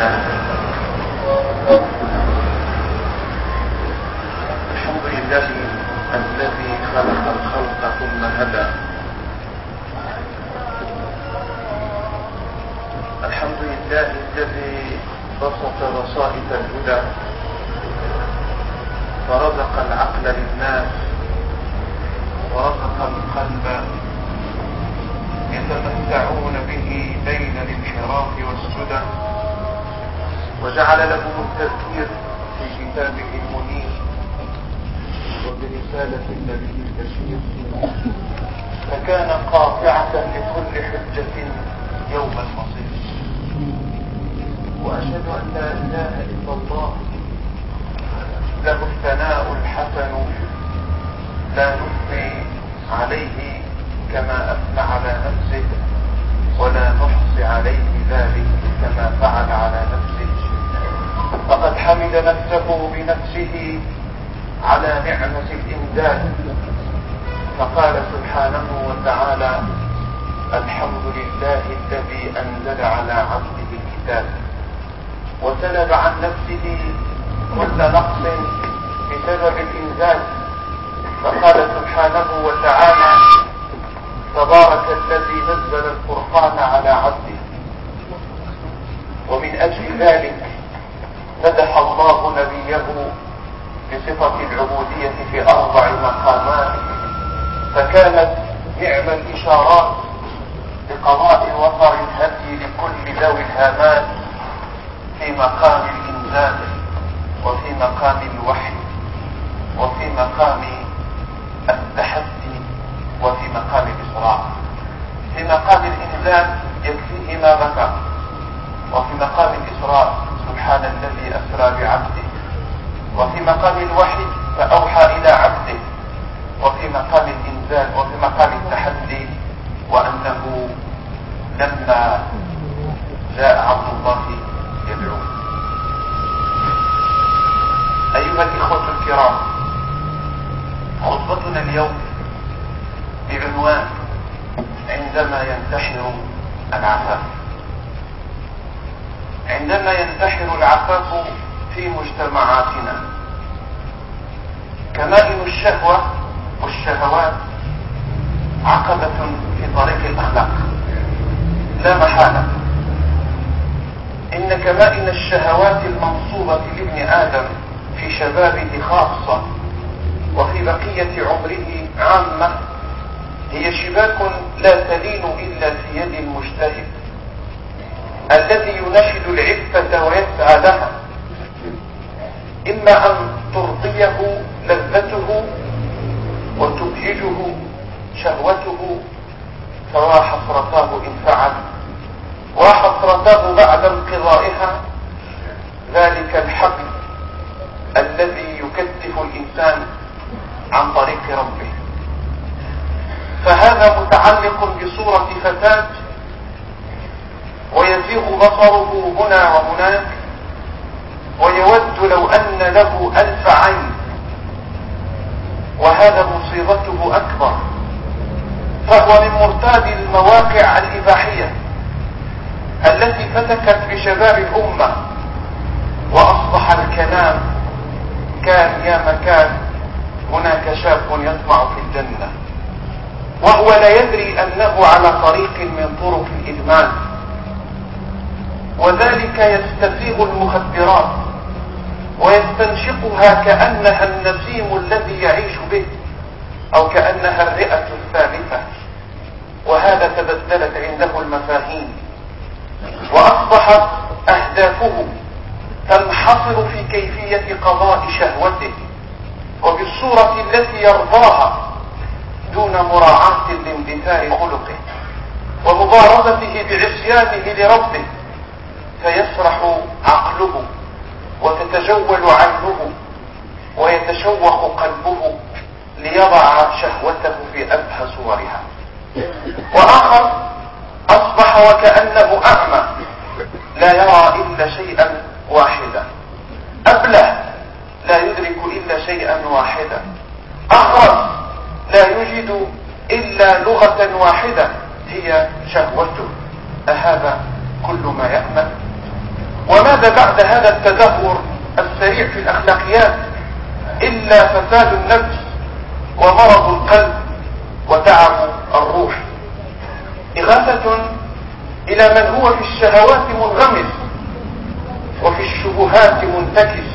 لله الحمد لله الذي خلق الخلق ثم هدى الحمد لله الذي بسط بسائط الهدى ورزق العقل للناس ورزق القلب يتمتعون به بين الانحراف والسدى وجعل لهم التذكير في كتابه المنير وبرسالة النبي البشير فكان قاطعة لكل حجة يوم المصير وأشهد أن لا إله إلا الله له الثناء الحسن لا نثني عليه كما أثنى على نفسه ولا نحصي عليه ذلك كما فعل على نفسه نفسه بنفسه على نعمة الإمداد. فقال سبحانه وتعالى الحمد لله الذي أنزل على عبده الكتاب وسلب عن نفسه كل نقص بسبب الإنزال. فقال سبحانه وتعالى تبارك الذي نزل الفرقان على عبده. ومن أجل ذلك مدح الله نبيه بصفة العبودية في أربع مقامات فكانت نعم الإشارات بقضاء وفر الهدي لكل ذوي الهامات في مقام الإنزال وفي مقام الوحي وفي مقام التحدي وفي مقام الإسراء. في مقام الإنزال يكفيه ما ذكر وفي مقام الإسراء سبحان الذي أسرى بعبده. وفي مقام الوحي فأوحى إلى عبده. وفي مقام الإنزال وفي مقام التحدي وأنه لما جاء عبد الله يدعوه أيها الإخوة الكرام خطبتنا اليوم بعنوان عندما ينتحر العفاف. عندما ينتحر العفاف في مجتمعاتنا. كمائن الشهوة والشهوات عقبة في طريق الأخلاق. لا محالة. إن كمائن الشهوات المنصوبة لابن آدم في شبابه خاصة وفي بقية عمره عامة هي شباك لا تلين إلا في يد المجتهد. الذي ينشد العفة ويسعى لها إما أن ترضيه لذته وتبهجه شهوته فوا حسرتاه إن فعل. وحسرتاه بعد انقضائها. ذلك الحبل الذي يكتف الإنسان عن طريق ربه. فهذا متعلق بصورة فتاة بصره هنا وهناك ويود لو أن له ألف عين وهذا مصيبته أكبر. فهو من مرتاد المواقع الإباحية التي فتكت بشباب الأمة وأصبح الكلام كان يا مكان هناك شاب يطمع في الجنة. وهو لا يدري أنه على طريق من طرق الإدمان. وذلك يستفيغ المخدرات ويستنشقها كأنها النسيم الذي يعيش به أو كأنها الرئة الثالثة. وهذا تبدلت عنده المفاهيم. وأصبحت أهدافه تنحصر في كيفية قضاء شهوته وبالصورة التي يرضاها دون مراعاة لامتثال خلقه ومبارزته بعصيانه لربه. فيسرح عقله وتتجول عينه ويتشوق قلبه ليضع شهوته في أبهى صورها. وآخر أصبح وكأنه أعمى لا يرى إلا شيئا واحدا. أبله لا يدرك إلا شيئا واحدا. أخرس لا يجد إلا لغة واحدة هي شهوته. أهذا كل ما يأمل؟ وماذا بعد هذا التدهور السريع في الأخلاقيات؟ إلا فساد النفس ومرض القلب وتعب الروح. إغاثة إلى من هو في الشهوات منغمس وفي الشبهات منتكس.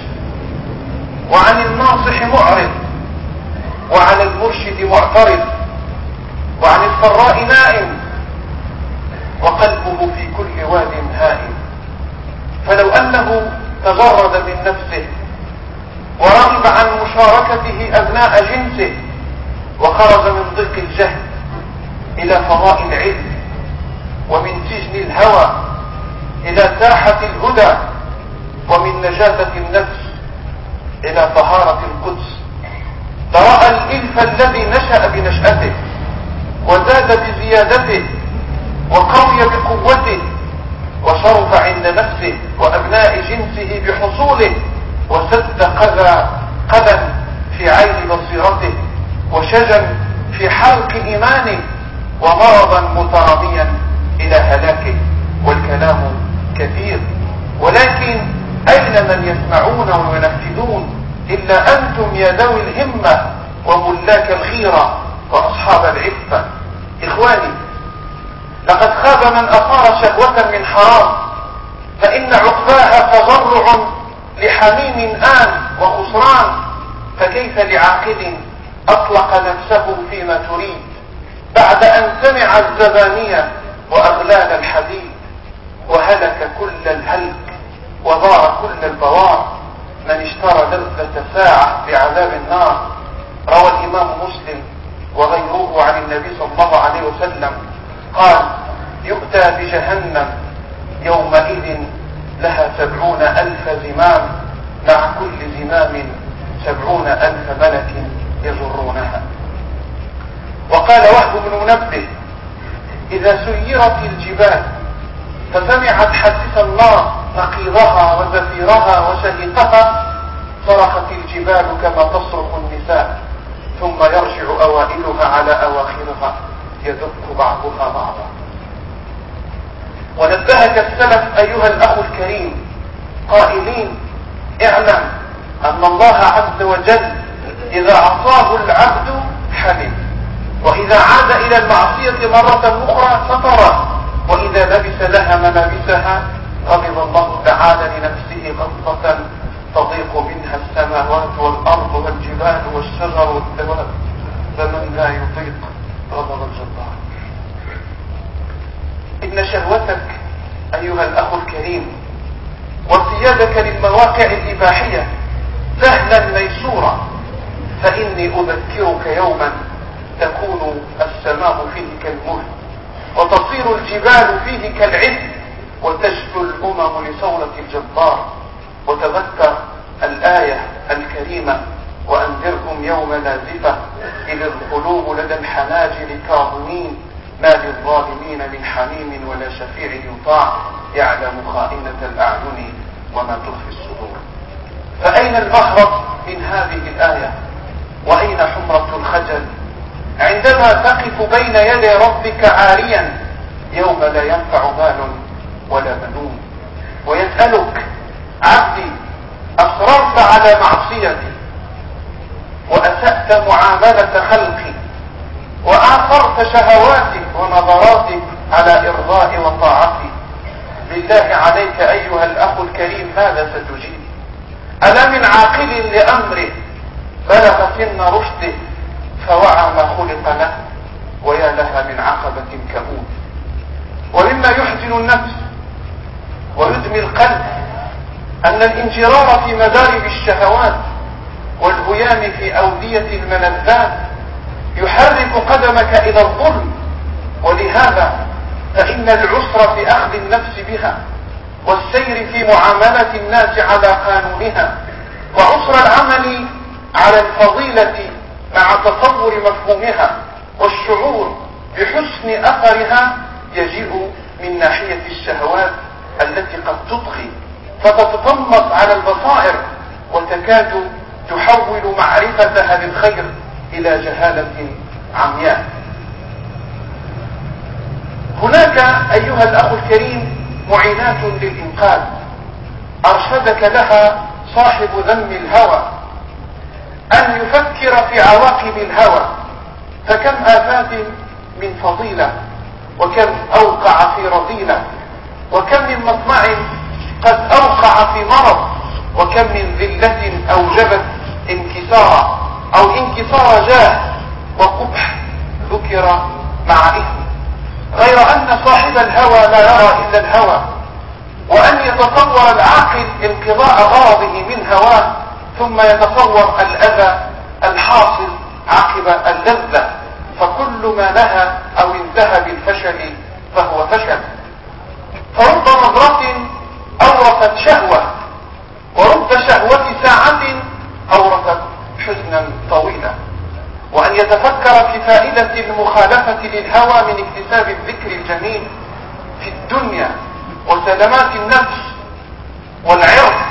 وعن الناصح معرض وعن المرشد معترض وعن السراء نائم وقلبه في كل واد هائم. فلو أنه تجرد من نفسه ورغب عن مشاركته أبناء جنسه وخرج من ضيق الجهل إلى فضاء العلم ومن سجن الهوى إلى ساحة الهدى ومن نجاسة النفس إلى طهارة القدس. فرأى الإلف الذي نشأ بنشأته وزاد بزيادته وقوي بقوته وشرف عند نفسه وأبناء جنسه بحصوله وسد قذى قذى في عين بصيرته وشجن في حلق إيمانه ومرضا متراميا إلى هلاكه والكلام كثير. ولكن أين من يسمعون وينفذون إلا أنتم يا ذوي الهمة وملاك الخيرة وأصحاب العفة؟ إخواني لقد خاب من أثار شهوة من حرام. فإن عقباها تضرع لحميم آن وخسران فكيف لعاقل أطلق نفسه فيما تريد؟ بعد أن سمع الزبانية وأغلال الحديد وهلك كل الهلك وضار كل البوار. من اشترى لذة ساعة بعذاب النار. روى الإمام مسلم وغيره عن النبي صلى الله عليه وسلم قال يؤتى بجهنم يومئذ لها سبعون ألف زمام مع كل زمام سبعون ألف ملك يجرونها وقال وهب بن منبه إذا سيرت الجبال فسمعت حديث النار نقيضها وزفيرها وشهيقها صرخت الجبال كما تصرخ النساء ثم يرجع أوائلها على أواخرها يدق بعضها بعضا. ونبهك السلف أيها الأخ الكريم. قائلين اعلم أن الله عز وجل إذا عصاه العبد حلم وإذا عاد إلى المعصية مرة أخرى ستره وإذا لبس لها ملابسها غضب الله تعالى لنفسه غضبة تضيق منها السماوات والأرض والجبال والشجر والدواب فمن لا يطيق غضب الجبار. إن شهوتك أيها الأخ الكريم وارتيادك للمواقع الإباحية سهلا ميسورا فإني أذكرك يوما تكون السماء فيه كالمهل وتصير الجبال فيه كالعهن وتشكو الأمم لثورة الجبار وتذكر الآية الكريمة وأنذرهم يوم لازفة إذ القلوب لدى الحناجر كاظمين. ما للظالمين من حميم ولا شفيع يطاع يعلم خائنة الأعين وما تخفي الصدور. فأين المهرب من هذه الآية؟ وأين حمرة الخجل؟ عندما تقف بين يدي ربك عاريا يوم لا ينفع مال ولا بنون. ويسألك عبدي أصررت على معصيتي؟ وأسأت معاملة خلقي؟ وآثرت شهواتك ونظراتك على إرضاء وطاعتي. بالله عليك أيها الأخ الكريم ماذا ستجيب؟ ألا من عاقل لأمره بلغ سن رشده فوعى ما خلق له ويا لها من عقبة كؤود ومما يحزن النفس ويدمي القلب أن الانجرار في مدارب الشهوات والهيام في أودية الملذات يحرك قدمك إلى الظلم. ولهذا فإن العسر في أخذ النفس بها والسير في معاملة الناس على قانونها وعسر العمل على الفضيلة مع تصور مفهومها والشعور بحسن أثرها يجيء من ناحية الشهوات التي قد تطغي فتتطمس على البصائر وتكاد تحول معرفتها بالخير إلى جهالة عمياء. هناك أيها الأخ الكريم معينات للإنقاذ. أرشدك لها صاحب ذم الهوى. أن يفكر في عواقب الهوى. فكم آفات من فضيلة. وكم أوقع في رذيلة وكم من مطمع قد أوقع في مرض. وكم من ذلة أوجبت انكسارا. أو انكسار جاه وقبح ذكر مع إثم غير أن صاحب الهوى لا يرى إلا الهوى وأن يتصور العاقل انقضاء غرضه من هواه ثم يتصور الأذى الحاصل عقب اللذة فكل ما نهى أو انتهى بالفشل فهو فشل. يتفكر في فائدة المخالفة للهوى من اكتساب الذكر الجميل في الدنيا وسلامات النفس والعرض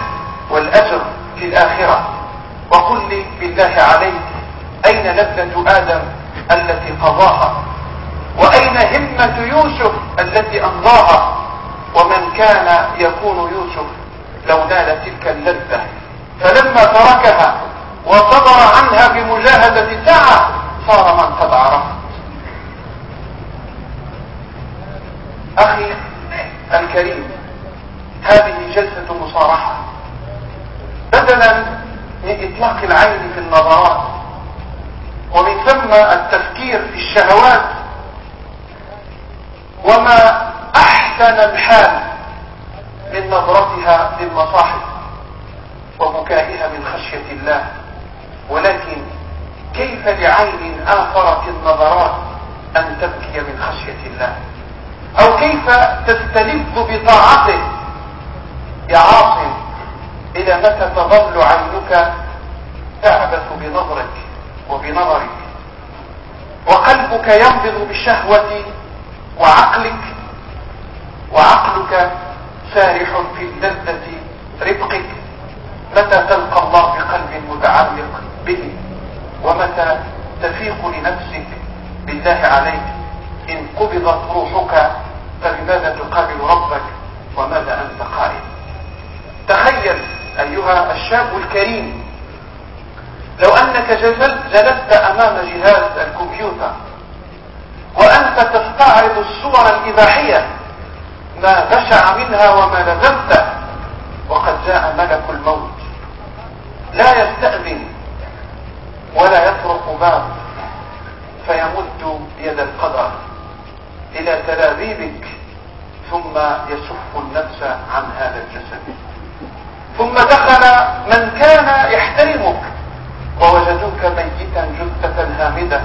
والأجر في الآخرة. وقل لي بالله عليك أين لذة آدم التي قضاها؟ وأين همة يوسف التي أمضاها؟ ومن كان يكون يوسف لو نال تلك اللذة؟ فلما تركها وصبر عنها بمجاهدة ساعة صار من عرفت أخي الكريم هذه جلسة مصارحة. بدلا من إطلاق العين في النظرات ومن ثم التفكير في الشهوات. وما أحسن الحال من نظرتها للمصاحف وبكائها من خشية الله ولكن كيف لعين آخرت النظرات أن تبكي من خشية الله؟ أو كيف تستلذ بطاعته؟ يا عاصم إلى متى تظل عينك تعبث بنظرك وبنظرك؟ وقلبك ينبض بالشهوة وعقلك؟ وعقلك سارح في اللذة رفقك؟ متى تلقى الله بقلب متعلق به؟ ومتى تفيق لنفسك بالله عليك؟ إن قبضت روحك فبماذا تقابل ربك؟ وماذا أنت قائل؟ تخيل أيها الشاب الكريم لو أنك جلست أمام جهاز الكمبيوتر وأنت تستعرض الصور الإباحية ما بشع منها وما لذبت وقد جاء ملك الموت لا يستأذن ولا يطرق باب فيمد يد القدر إلى تلابيبك يسف النفس عن هذا الجسد. ثم دخل من كان يحترمك ووجدوك ميتا جثة هامدة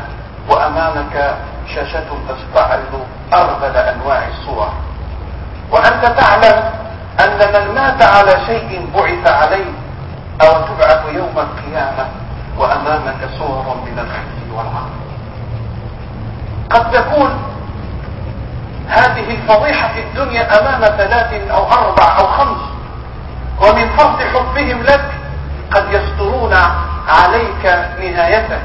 وأمامك شاشة تستعرض أرذل أنواع الصور. وأنت تعلم أن من مات على شيء بعث عليه أو تبعث يوم القيامة وأمامك صور من الخزي والعار قد تكون الفضيحة في الدنيا أمام ثلاث أو أربع أو خمس ومن فرط حبهم لك قد يسترون عليك نهايتك.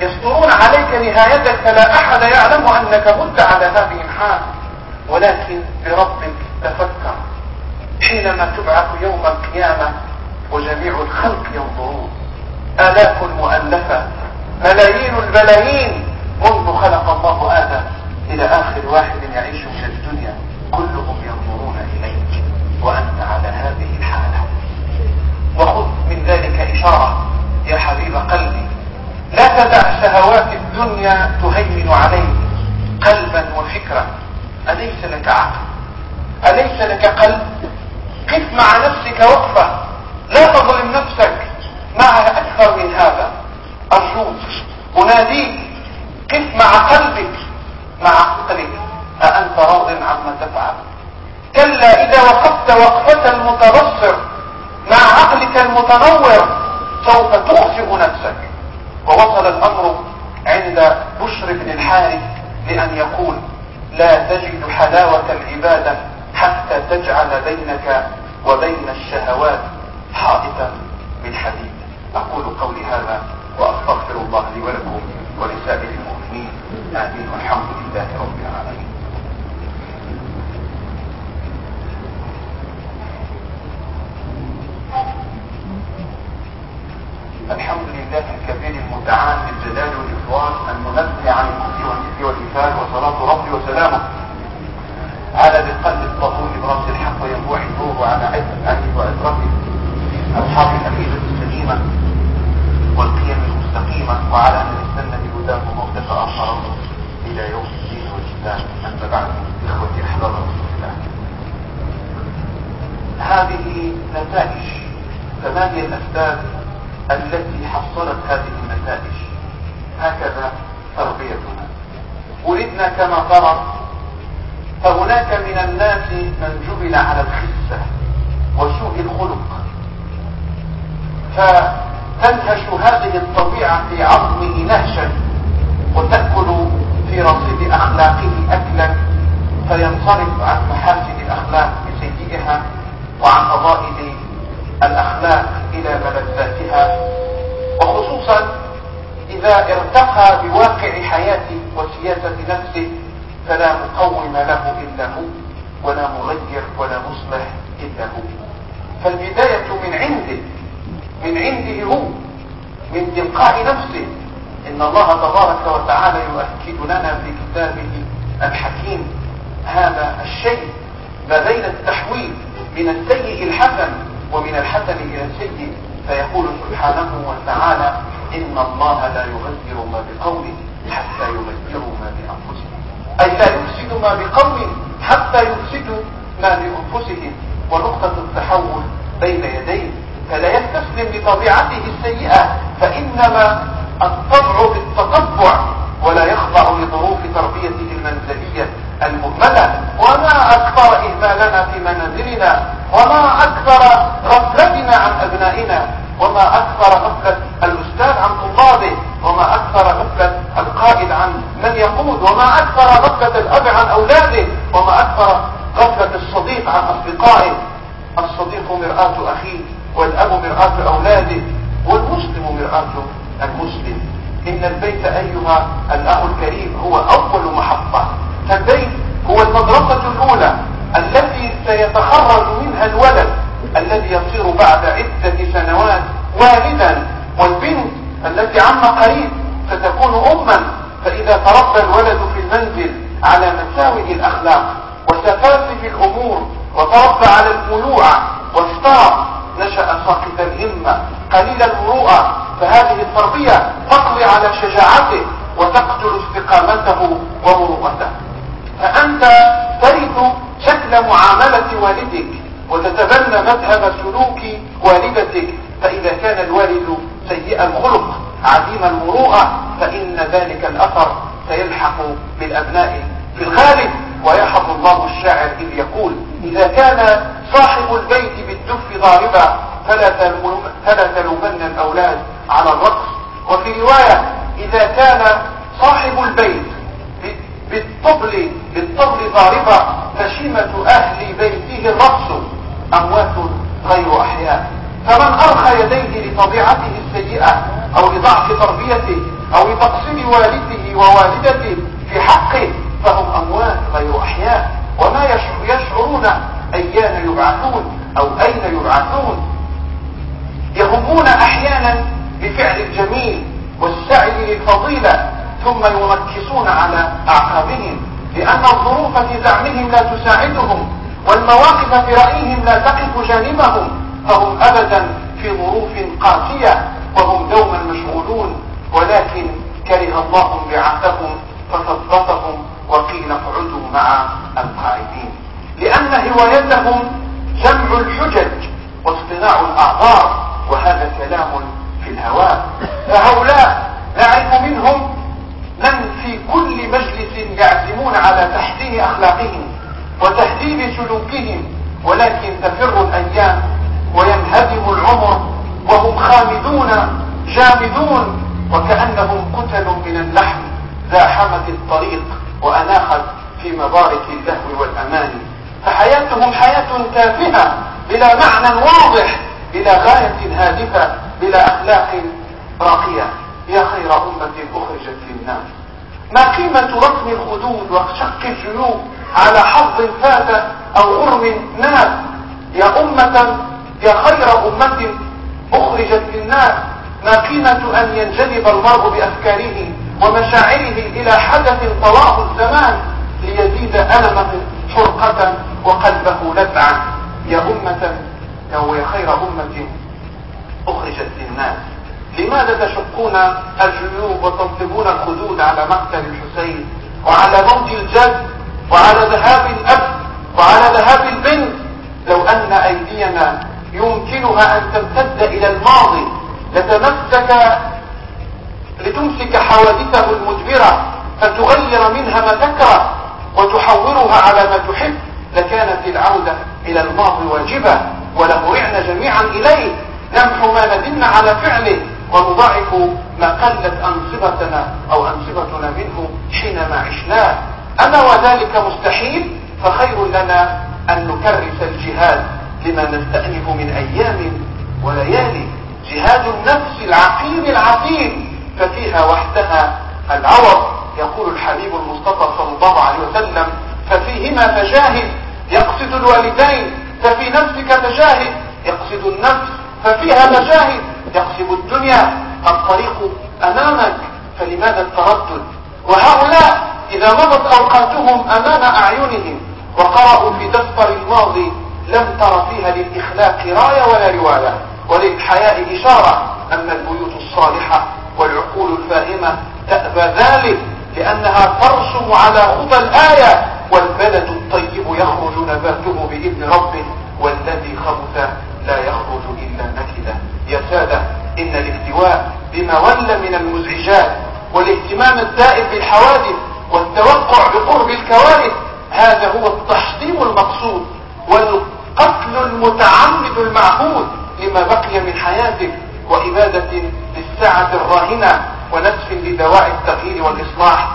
يسترون عليك نهايتك فلا أحد يعلم أنك مت على هذه الحال ولكن بربك تفكر. حينما تبعث يوم القيامة وجميع الخلق ينظرون آلاف مؤلفة ملايين البلايين منذ خلق الله آدم. إلى آخر واحد يعيش في الدنيا كلهم ينظرون إليك وأنت على هذه الحالة. وخذ من ذلك إشارة يا حبيب قلبي. لا تدع شهوات الدنيا تهيمن عليك قلبا وفكرا. أليس لك عقل؟ أليس لك قلب؟ قف مع نفسك وقفة. لا تظلم نفسك. معها أكثر من هذا. أرجوك أناديك. قف مع قلبك. عقلك أأنت راض عما تفعل. كلا إذا وقفت وقفة المتبصر مع عقلك المتنور سوف تخفئ نفسك. ووصل الأمر عند بشر بن الحارث لأن يقول لا تجد حلاوة العبادة حتى تجعل بينك وبين الشهوات حائطا من حديد. أقول قولي هذا وأستغفر الله لي ولكم. اور وما أكثر غفلتنا عن أبنائنا وما أكثر غفلة الأستاذ عن طلابه وما أكثر غفلة القائد عن من يقود وما أكثر غفلة الأب عن أولاده وما أكثر غفلة الصديق عن أصدقائه. الصديق مرآة أخيه والأب مرآة أولاده والمسلم مرآة المسلم. إن البيت أيها الأخ الكريم هو أول محطة. فالبيت هو المدرسة الأولى التي سيتخرج الولد الذي يصير بعد عدة سنوات والدا والبنت التي عم قريب ستكون أما فإذا تربى الولد في المنزل على مساوئ الأخلاق وسفاسف الأمور وتربى على الملوعة واسترى نشأ ساقط الهمة قليل المروءة فهذه التربية تقضي على شجاعته وتقتل استقامته ومروءته. فأنت ترث شكل معاملة والدك. وتتبنى مذهب سلوك والدتك فإذا كان الوالد سيء الخلق عديم المروءة فإن ذلك الأثر سيلحق بالأبناء في الغالب ويحفظ الله الشاعر إذ يقول إذا كان صاحب البيت بالدف ضاربا فلا تلومن الأولاد على الرقص. وفي رواية إذا كان صاحب البيت بالطبل بالطبل ضاربة فشيمة أهل بيته الرقص. أموات غير أحياء. فمن أرخى يديه لطبيعته السيئة أو لضعف تربيته أو لتقصير والده ووالدته في حقه فهم أموات غير أحياء. وما يشعرون أيان يبعثون أو أين يبعثون. يهمون أحيانا بفعل الجميل والسعي للفضيلة ثم يركزون على أعقابهم لأن الظروف في زعمهم لا تساعدهم والمواقف في رأيهم لا تقف جانبهم فهم أبدا في ظروف قاسية وهم دوما مشغولون ولكن كره الله بعثهم فثبتهم وقيل اقعدوا مع القاعدين لأن هوايتهم جمع الحجج واصطناع الأعذار وهذا كلام في الهواء. فهؤلاء نعرف منهم من في كل مجلس يعزمون على تحسين أخلاقهم. وتهذيب سلوكهم ولكن تفر الأيام وينهدم العمر وهم خامدون جامدون وكأنهم قتل من اللحم زاحمت الطريق وأناخت في مبارك اللهو والأمان. فحياتهم حياة تافهة بلا معنى واضح بلا غاية هادفة بلا أخلاق راقية. يا خير أمة أخرجت للناس. ما قيمة رسم الخدود وشق الجيوب على حظ فات أو غرم ناس يا أمة يا خير أمة أخرجت للناس ما قيمة أن ينجذب المرء بأفكاره ومشاعره إلى حدث طواه الزمان ليزيد ألمه فرقة وقلبه لذعا يا أو يا خير أمة أخرجت للناس. لماذا تشقون الجيوب وتنصبون الخدود على مقتل الحسين وعلى موت الجد؟ وعلى ذهاب الأب وعلى ذهاب البنت لو أن أيدينا يمكنها أن تمتد إلى الماضي لتمسك لتمسك حوادثه المدبرة فتغير منها ما تكره وتحورها على ما تحب لكانت العودة إلى الماضي واجبة ولهرعنا جميعا إليه. نمحو ما ندمنا على فعله ونضاعف ما قلت أنصبتنا أو أنصبتنا منه حينما عشناه. أما وذلك مستحيل فخير لنا أن نكرس الجهاد لما نستأنف من أيام وليالي. جهاد النفس العقيم العظيم ففيها وحدها العوض يقول الحبيب المصطفى صلى الله عليه وسلم. ففيهما فجاهد يقصد الوالدين ففي نفسك فجاهد يقصد النفس ففيها مجاهد يقصد الدنيا. الطريق أمامك فلماذا التردد؟ وهؤلاء إذا مضت أوقاتهم أمام أعينهم وقرأوا في دفتر الماضي لم تر فيها للإخلاق راية ولا رواية وللحياء إشارة أما البيوت الصالحة والعقول الفاهمة تأبى ذلك لأنها ترسم على خطى الآية والبلد الطيب يخرج نباته بإذن ربه والذي خبث لا يخرج إلا نكدا. يا سادة إن الاحتواء بما ولى من المزعجات والاهتمام الدائم بالحوادث والتوقع بقرب الكوارث هذا هو التحطيم المقصود والقتل المتعمد المعهود لما بقي من حياتك وإبادة للساعة الراهنة ونسف لدواء التغيير والإصلاح.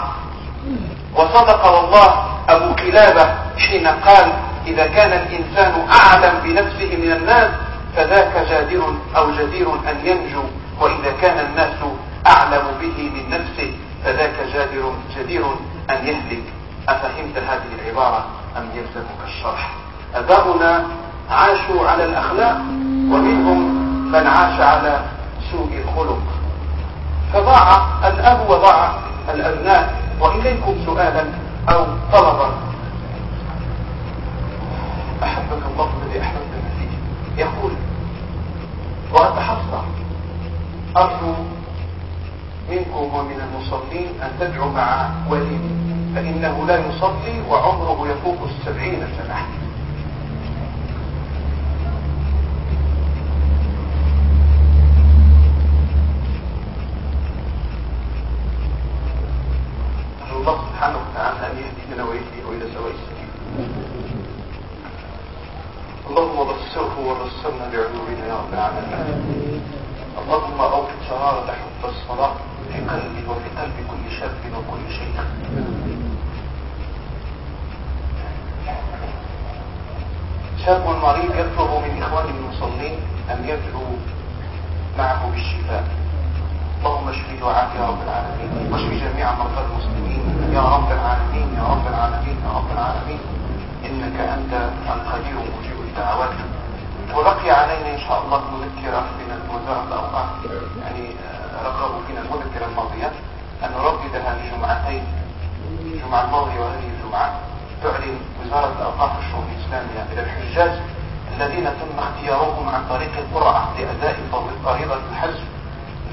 وصدق والله أبو كلابة حين قال إذا كان الإنسان أعلم بنفسه من الناس فذاك جادر أو جدير أن ينجو وإذا كان الناس أعلم به من نفسه فذاك جدير أن يهلك. أفهمت هذه العبارة أم يلزمك الشرح؟ أباؤنا عاشوا على الأخلاق ومنهم من عاش على سوء الخلق. فضاع الأب وضاع الأبناء. وإليكم سؤالا أو طلبا. أحبك الله الذي أحببتنا فيه. يقول وأتحصى. أرجو منكم ومن المصلين أن تدعوا مع وليد فإنه لا يصلي وعمره يفوق السبعين سنة. الله سبحانه وتعالى أن يهدينا إلى اللهم يا رب العالمين. اللهم حب الصلاة. في قلبي وفي قلب كل شاب وكل شيخ شاب مريض يطلب من إخوانه المصلين أن يدعو معه بالشفاء اللهم اشفه وعافي يا رب العالمين واشف جميع مرضى المسلمين يا رب العالمين يا رب العالمين يا رب العالمين إنك أنت القدير مجيب الدعوات وبقي علينا إن شاء الله مذكرة من وزارة الأوقاف يعني رغبوا فينا المذكرة الماضية أن نرددها لجمعتين الجمعة الماضية وهذه الجمعة تعلن وزارة الأوقاف الشؤون الإسلامية إلى الحجاج الذين تم اختيارهم عن طريق القرعة لأداء فريضة الحج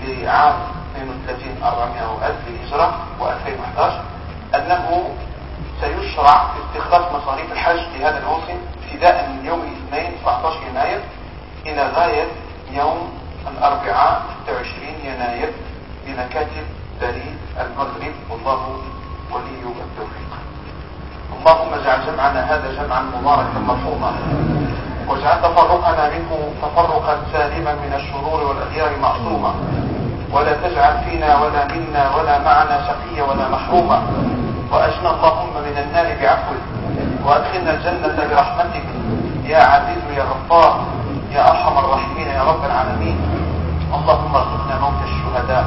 لعام 32 400 ألف للهجرة و2011 أنه سيشرع استخلاص مصاريف الحج لهذا الموسم ابتداء من يوم الاثنين 19 يناير إلى غاية يوم الأربعاء 26 يناير بمكاتب بريد المغرب. والله ولي التوفيق. اللهم اجعل جمعنا هذا جمعا مباركا مرحوما. واجعل تفرقنا منه تفرقا سالما من الشرور والأغيار معصوما. ولا تجعل فينا ولا منا ولا معنا شقيا ولا محروما. وأجنا اللهم من النار بعفوك وأدخلنا الجنة برحمتك. يا عزيز يا غفار. يا أرحم الراحمين يا رب العالمين. اللهم ارزقنا موت الشهداء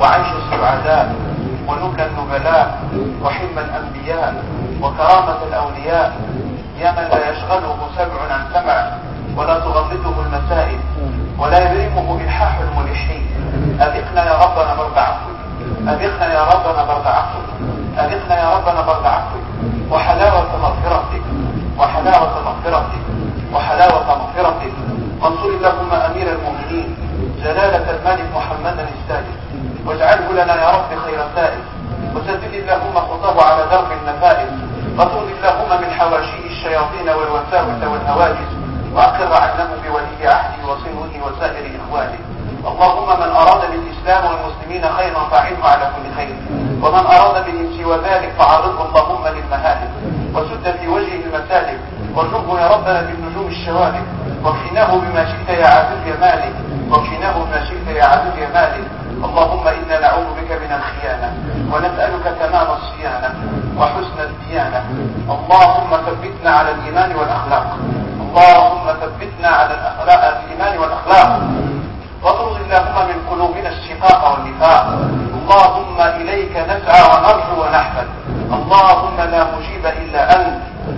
وعيش السعداء ونبل النبلاء وحلم الأنبياء وكرامة الأولياء يا من لا يشغله سمع عن سمع ولا تغلطه المسائل ولا يلمه إلحاح الملحين. يا ربنا برد عفوك. أذقنا يا ربنا برد عفوك. وحلاوة مغفرتك. وحلاوة مغفرتك. وحلاوة مغفرتك. وانصر اللهم أمير المؤمنين. جلالة الملك محمدا السادس واجعله لنا يا رب خير سائل وسدد اللهم خطاه على درب النفائس. وطول اللهم من حواشيه الشياطين والوساوس والهواجس. وأقر عنه بولي عهده وصنه وسائر إخوانه اللهم من أراد للإسلام والمسلمين خيرا فاعنه على كل خير. ومن أراد بهم سوى ذلك فعرضه اللهم للمهالك وسد في وجهه المسالك وارزقه يا ربنا بالنجوم الشوارك واكفناه بما شئت يا عزيز يا مالك واكفناه بما شئت يا عزيز يا مالك اللهم إنا نعوذ بك من الخيانة ونسألك تمام الصيانة وحسن الديانة اللهم ثبتنا على الإيمان والأخلاق اللهم ثبتنا على الأخلاق الإيمان والأخلاق واطرد اللهم من قلوبنا الشقاق والنفاق اللهم إليك نسعى ونرجو ونحمد اللهم لا مجيب إلا أنت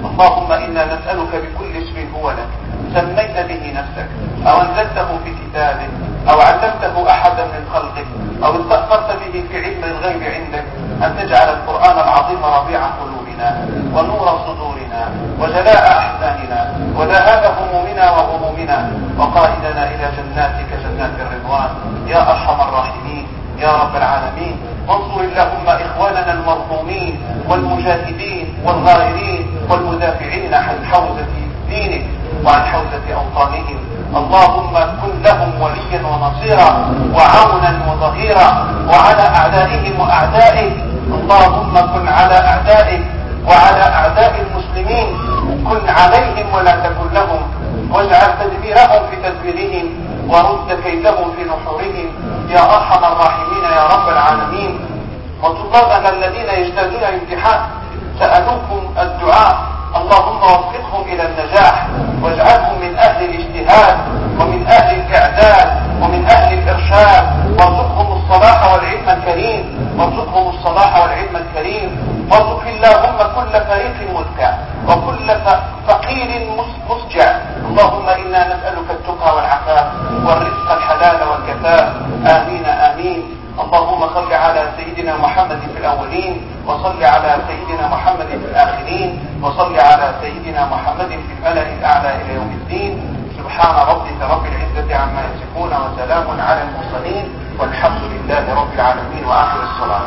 اللهم إنا نسألك بكل اسم هو لك سميت به نفسك أو أنزلته في كتابك أو علمته أحدا من خلقك أو استأثرت به في علم الغيب عندك أن تجعل القرآن العظيم ربيع قلوبنا ونور صدورنا وجلاء أحزاننا وذهاب همومنا وغمومنا وقائدنا إلى جناتك جنات الرضوان يا أرحم الراحمين يا رب العالمين. وانصر اللهم إخواننا المرحومين والمجاهدين والغائرين والمدافعين عن حوزة دينك وعن حوزة أوطانهم. اللهم كن لهم وليا ونصيرا وعونا وظهيرا وعلى أعدائهم وأعدائك. اللهم كن على أعدائك وعلى أعداء المسلمين. كن عليهم ولا تكن لهم. واجعل تدبيرهم في تدبيرهم ورد كيدهم في نحورهم يا أرحم الراحمين يا رب العالمين. وطلابنا الذين يجتازون الامتحان سألوكم الدعاء اللهم وفقهم إلى النجاح واجعلهم من أهل الاجتهاد ومن أهل الإعداد ومن أهل الإرشاد وارزقهم الصلاح والعلم الكريم وارزقهم الصلاح والعلم الكريم وارزق اللهم كل فريق مذكى وكل فقير مسجع. اللهم إنا نسألك التقى والعفاف والرزق الحلال والكفاف. آمين آمين. اللهم صل على سيدنا محمد في الأولين وصل على سيدنا محمد في الآخرين وصل على سيدنا محمد في الملأ الأعلى إلى يوم الدين. سبحان ربك رب العزة عما يصفون وسلام على المرسلين والحمد لله رب العالمين وآخر الصلاة.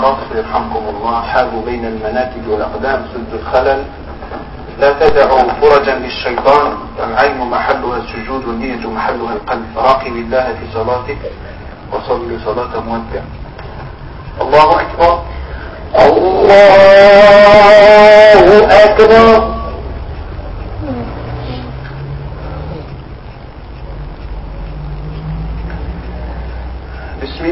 تراصوا يرحمكم الله. حاذوا بين المناكب والأقدام سد الخلل. لا تدعوا فرجا للشيطان. العين محلها السجود والنية محلها القلب. راقب الله في صلاتك وصل صلاة مودع. الله أكبر. الله أكبر بسم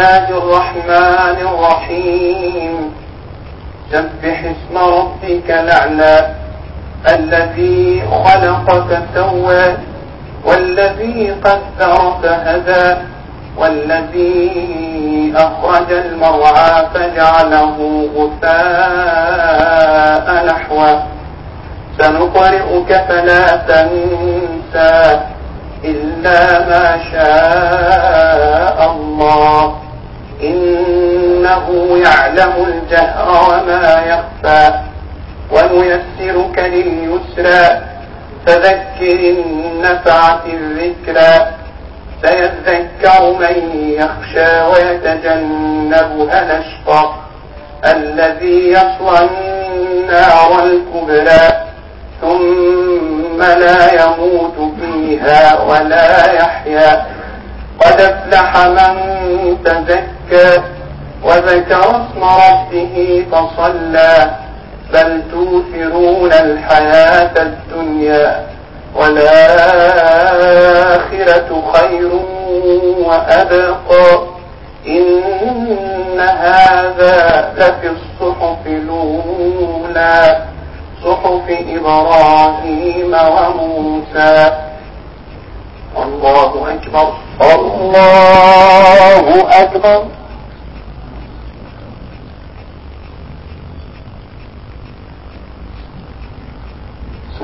الله الرحمن الرحيم. سبح اسم ربك الأعلى الذي خلق فسوى والذي قدر فهدى والذي أخرج المرعى فجعله غثاء نحوه. سنقرئك فلا تنسى إلا ما شاء الله. إنه يعلم الجهر وما يخفى ونيسرك لليسرى فذكر النفعة الذكرى سيذكر من يخشى ويتجنبها الأشقى الذي يصلى النار الكبرى ثم لا يموت فيها ولا يحيا قد أفلح من تزكى وذكر اسم ربه فصلى بل توثرون الحياة الدنيا والآخرة خير وأبقى. إن هذا لفي الصحف الأولى صحف إبراهيم وموسى. الله أكبر الله أكبر.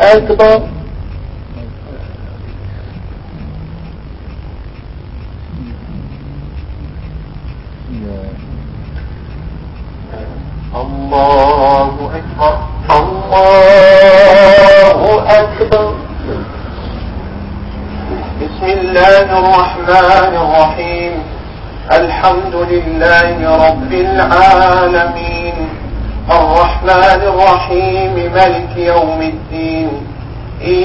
أكبر. الله أكبر. بسم الله الرحمن الرحيم. الحمد لله رب العالمين. الرحمن الرحيم ملك يوم الدين.